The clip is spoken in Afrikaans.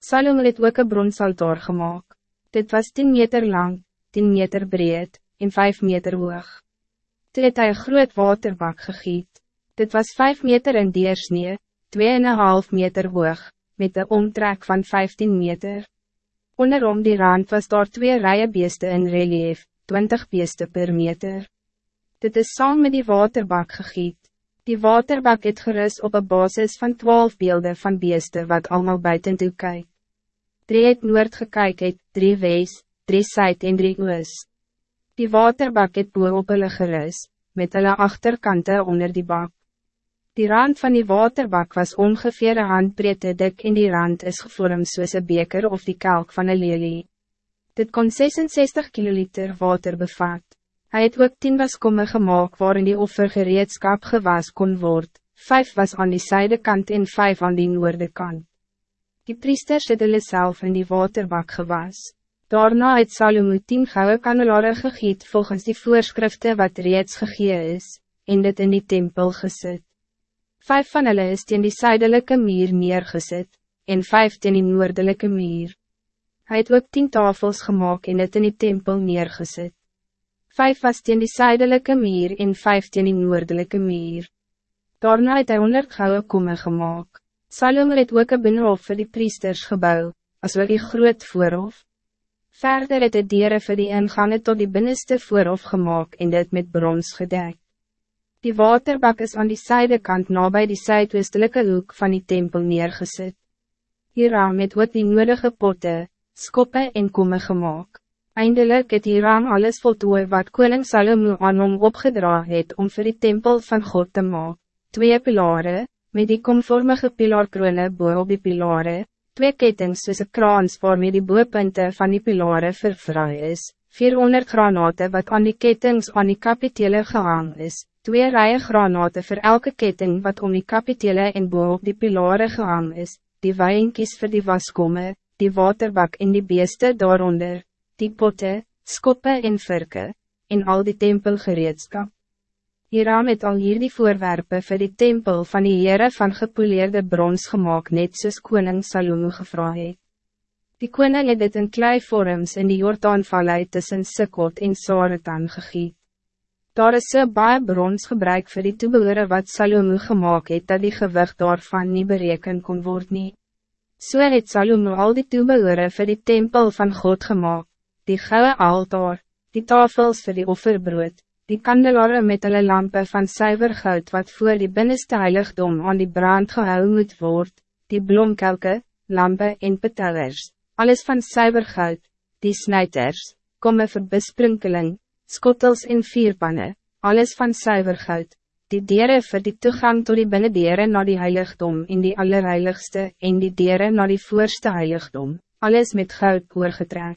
Salom het ook een bronsaltaar gemaakt. Dit was 10 meter lang, 10 meter breed en 5 meter hoog. Toe het hy een groot waterbak gegiet. Dit was 5 meter in deersnee, 2,5 meter hoog, met een omtrek van 15 meter. Onderom die rand was daar twee rijen beeste in relief, 20 beeste per meter. Dit is saam met die waterbak gegiet. Die waterbak het gerust op een basis van twaalf beelden van beeste wat allemaal buiten toe kyk. Drie het noord gekyk het, drie wees, drie syd en drie oos. Die waterbak het boe op hulle gerust, met hulle achterkante onder die bak. Die rand van die waterbak was ongeveer een handbreedte dik en die rand is gevormd soos een beker of die kelk van een lelie. Dit kon 66 kiloliter water bevat. Hij het ook tien waskomme gemaakt waarin die offergereedskap gewas kon worden. Vijf was aan die zijdekant en vijf aan die noorde kant. Die priesters het hulle self in die waterbak gewas. Daarna het Salomo tien gouden kandelare gegiet volgens die voorschriften wat reeds gegee is, en dit in die tempel gezet. Vijf van hulle is teen die zuidelijke muur neergezet, en vijf teen die noordelijke muur. Hij het ook tien tafels gemaakt en dit in die tempel neergezet. Vijf was teen die zuidelijke muur en vijf teen die noordelijke muur. Daarna het hy honderd gouden komme gemaakt. Salom het ook een binnenhof vir die priesters gebouw, as wel die groot voorhof. Verder het hy dieren vir die ingange tot die binnenste voorhof gemaakt en dit met brons gedekt. Die waterbak is aan die zijdekant nabij die zuidwestelijke hoek van die tempel neergezet. Hieraan het ook die nodige potte, skoppe en komme gemaakt. Eindelijk het Hiram alles voltooi wat koning Salomo aan hom opgedra het om voor die tempel van God te maken. Twee pilaren, met die komvormige pilaarkrone boe op die pilaren, twee kettings soos een kraans waarmee die boepunte van die pilaren vervraai is, 400 granate wat aan die kettings aan die kapitele gehang is, twee rijen granate voor elke ketting wat om die kapitele en boe op die pilaren gehang is, die wijnkies voor die waskomme, die waterbak en die beeste daaronder, die potte, skoppe en virke, en al die tempelgereedskap. Hieram het al hier die voorwerpen voor die tempel van die Heere van gepoleerde brons gemaakt net soos koning Salomo gevra het. Die koning het dit in kleivorms in die Jordaanvallei tussen Sikkot en Saretan gegiet. Daar is so baie brons gebruik voor die toebehore wat Salomo gemaakt het dat die gewicht daarvan niet bereken kon worden. nie. So het Salomo al die toebehore voor die tempel van God gemaakt die gouden altaar, die tafels voor die offerbrood, die kandelaren met hulle lampen van zuiver goud wat voor die binnenste heiligdom aan die brand gehou moet word, die blomkelke, lampen en petellers, alles van zuiver goud, die snijters, komme vir besprinkeling, skottels en vierpanne, alles van zuiver goud, die dieren voor die toegang tot die binnendere naar die heiligdom in die allerheiligste en die dieren naar die voorste heiligdom, alles met goud oorgetrek.